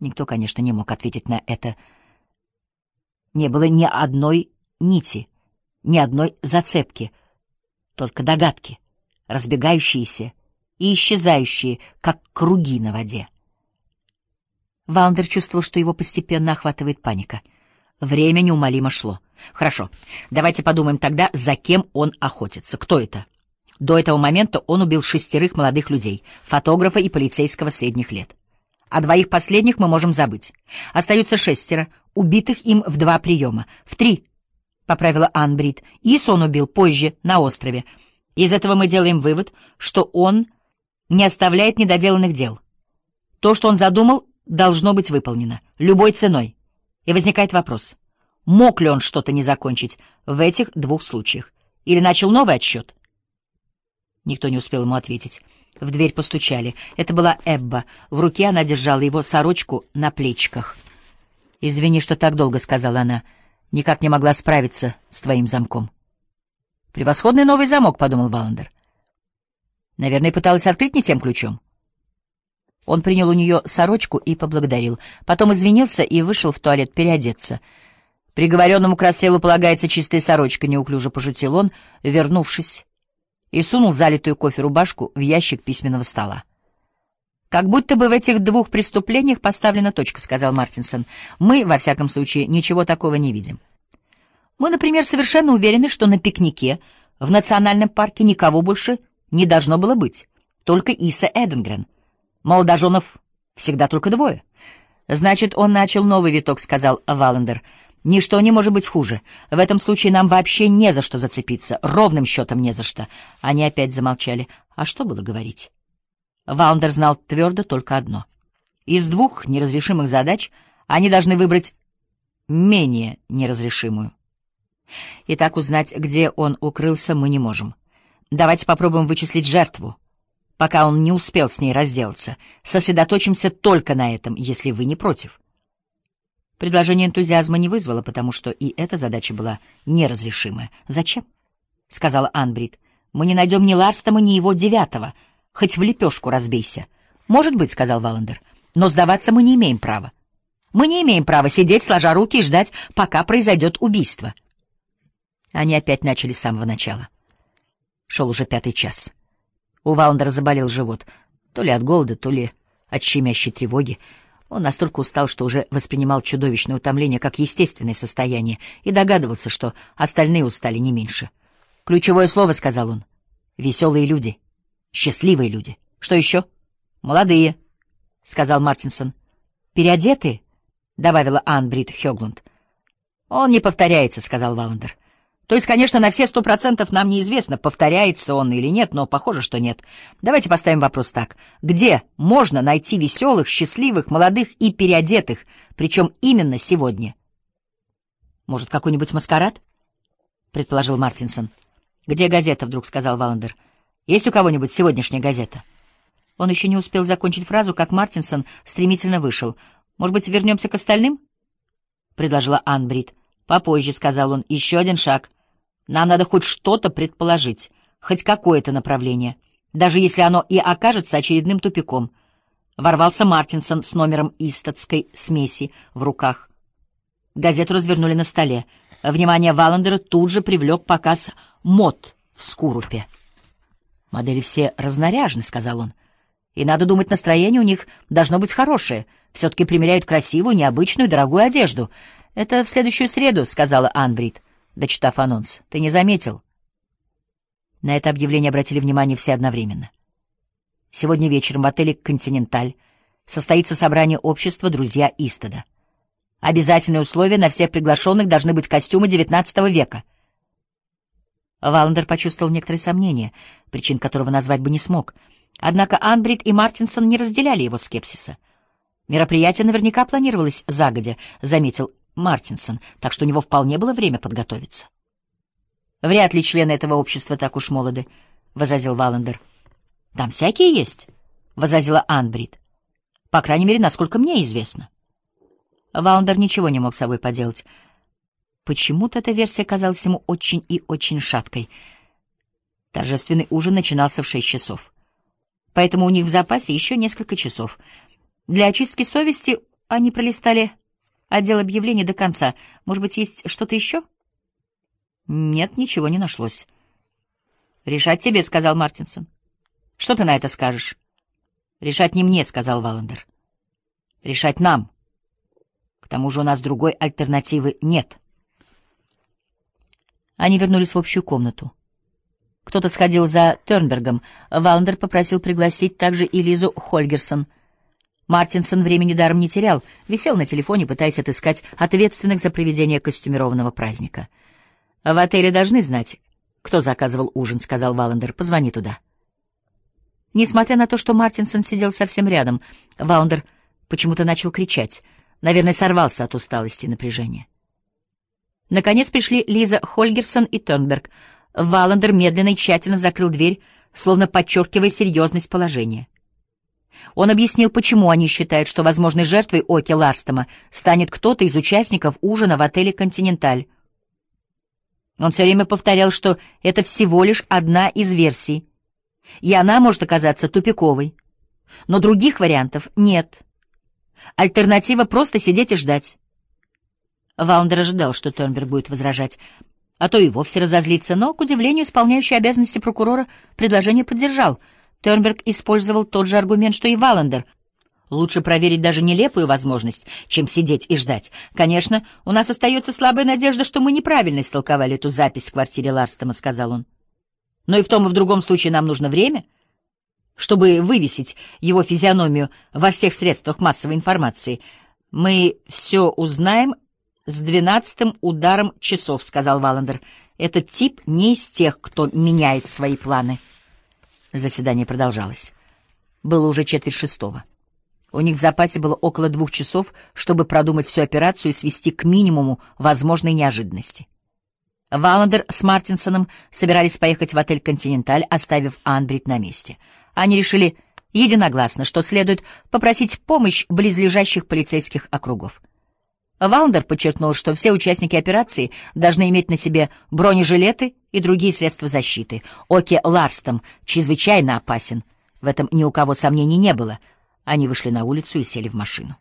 Никто, конечно, не мог ответить на это. Не было ни одной нити, ни одной зацепки, только догадки, разбегающиеся и исчезающие, как круги на воде. Ваундер чувствовал, что его постепенно охватывает паника. Время неумолимо шло. Хорошо, давайте подумаем тогда, за кем он охотится. Кто это? До этого момента он убил шестерых молодых людей, фотографа и полицейского средних лет. О двоих последних мы можем забыть. Остаются шестеро, убитых им в два приема. В три, — поправила Анбрид. Ис он убил позже, на острове. Из этого мы делаем вывод, что он не оставляет недоделанных дел. То, что он задумал, должно быть выполнено. Любой ценой. И возникает вопрос. Мог ли он что-то не закончить в этих двух случаях? Или начал новый отсчет? Никто не успел ему ответить. В дверь постучали. Это была Эбба. В руке она держала его сорочку на плечиках. «Извини, что так долго», — сказала она. «Никак не могла справиться с твоим замком». «Превосходный новый замок», — подумал Валандер. «Наверное, пыталась открыть не тем ключом». Он принял у нее сорочку и поблагодарил. Потом извинился и вышел в туалет переодеться. «Приговоренному к расстрелу полагается чистая сорочка», — неуклюже пошутил он, вернувшись и сунул залитую кофе рубашку в ящик письменного стола. «Как будто бы в этих двух преступлениях поставлена точка», — сказал Мартинсон. «Мы, во всяком случае, ничего такого не видим. Мы, например, совершенно уверены, что на пикнике в национальном парке никого больше не должно было быть, только Иса Эденгрен. Молодоженов всегда только двое». «Значит, он начал новый виток», — сказал Валендер. Ничто не может быть хуже. В этом случае нам вообще не за что зацепиться. Ровным счетом не за что. Они опять замолчали. А что было говорить? Ваундер знал твердо только одно. Из двух неразрешимых задач они должны выбрать менее неразрешимую. Итак, узнать, где он укрылся, мы не можем. Давайте попробуем вычислить жертву, пока он не успел с ней разделаться. Сосредоточимся только на этом, если вы не против. Предложение энтузиазма не вызвало, потому что и эта задача была неразрешимая. «Зачем?» — сказала Анбрид. «Мы не найдем ни Ларстома, ни его девятого. Хоть в лепешку разбейся». «Может быть», — сказал Валандер, — «но сдаваться мы не имеем права. Мы не имеем права сидеть, сложа руки и ждать, пока произойдет убийство». Они опять начали с самого начала. Шел уже пятый час. У Валандера заболел живот, то ли от голода, то ли от щемящей тревоги. Он настолько устал, что уже воспринимал чудовищное утомление как естественное состояние и догадывался, что остальные устали не меньше. «Ключевое слово», — сказал он. «Веселые люди. Счастливые люди. Что еще?» «Молодые», — сказал Мартинсон. «Переодетые?» — добавила Ан Брит Хёглунд. «Он не повторяется», — сказал Валандер. То есть, конечно, на все сто процентов нам неизвестно, повторяется он или нет, но похоже, что нет. Давайте поставим вопрос так. Где можно найти веселых, счастливых, молодых и переодетых, причем именно сегодня? Может, какой-нибудь маскарад? Предположил Мартинсон. Где газета, вдруг сказал Валандер. Есть у кого-нибудь сегодняшняя газета? Он еще не успел закончить фразу, как Мартинсон стремительно вышел. Может быть, вернемся к остальным? Предложила Ан Брит. Попозже, сказал он, еще один шаг. Нам надо хоть что-то предположить, хоть какое-то направление, даже если оно и окажется очередным тупиком. Ворвался Мартинсон с номером истатской смеси в руках. Газету развернули на столе. Внимание Валандера тут же привлек показ мод в Скурупе. «Модели все разнаряжены», — сказал он. «И надо думать, настроение у них должно быть хорошее. Все-таки примеряют красивую, необычную, дорогую одежду. Это в следующую среду», — сказала Анбрид дочитав анонс. «Ты не заметил?» На это объявление обратили внимание все одновременно. Сегодня вечером в отеле «Континенталь» состоится собрание общества «Друзья Истода». Обязательное условие на всех приглашенных должны быть костюмы XIX века. Валандер почувствовал некоторые сомнения, причин которого назвать бы не смог. Однако Анбрид и Мартинсон не разделяли его скепсиса. Мероприятие наверняка планировалось загодя, заметил Мартинсон, так что у него вполне было время подготовиться. «Вряд ли члены этого общества так уж молоды», — возразил Валандер. «Там всякие есть», — возразила Анбрид. «По крайней мере, насколько мне известно». Валандер ничего не мог с собой поделать. Почему-то эта версия казалась ему очень и очень шаткой. Торжественный ужин начинался в шесть часов. Поэтому у них в запасе еще несколько часов. Для очистки совести они пролистали отдел объявлений до конца. Может быть, есть что-то еще? Нет, ничего не нашлось. «Решать тебе», — сказал Мартинсон. «Что ты на это скажешь?» «Решать не мне», — сказал Валандер. «Решать нам. К тому же у нас другой альтернативы нет». Они вернулись в общую комнату. Кто-то сходил за Тернбергом. Валандер попросил пригласить также и Лизу Хольгерсон. Мартинсон времени даром не терял, висел на телефоне, пытаясь отыскать ответственных за проведение костюмированного праздника. «В отеле должны знать, кто заказывал ужин», — сказал Валандер. «Позвони туда». Несмотря на то, что Мартинсон сидел совсем рядом, Валандер почему-то начал кричать. Наверное, сорвался от усталости и напряжения. Наконец пришли Лиза Хольгерсон и Тернберг. Валандер медленно и тщательно закрыл дверь, словно подчеркивая серьезность положения. Он объяснил, почему они считают, что возможной жертвой Оки Ларстома станет кто-то из участников ужина в отеле «Континенталь». Он все время повторял, что это всего лишь одна из версий, и она может оказаться тупиковой. Но других вариантов нет. Альтернатива — просто сидеть и ждать. Ваундер ожидал, что Тернберг будет возражать, а то и вовсе разозлиться, но, к удивлению, исполняющий обязанности прокурора предложение поддержал — Тернберг использовал тот же аргумент, что и Валандер. Лучше проверить даже нелепую возможность, чем сидеть и ждать. Конечно, у нас остается слабая надежда, что мы неправильно истолковали эту запись в квартире Ларстома, — сказал он. Но и в том и в другом случае нам нужно время, чтобы вывесить его физиономию во всех средствах массовой информации. Мы все узнаем с двенадцатым ударом часов, — сказал Валандер. Этот тип не из тех, кто меняет свои планы. Заседание продолжалось. Было уже четверть шестого. У них в запасе было около двух часов, чтобы продумать всю операцию и свести к минимуму возможной неожиданности. Валандер с Мартинсоном собирались поехать в отель «Континенталь», оставив Анбрид на месте. Они решили единогласно, что следует попросить помощь близлежащих полицейских округов. Валандер подчеркнул, что все участники операции должны иметь на себе бронежилеты и другие средства защиты. Оки Ларстом чрезвычайно опасен. В этом ни у кого сомнений не было. Они вышли на улицу и сели в машину.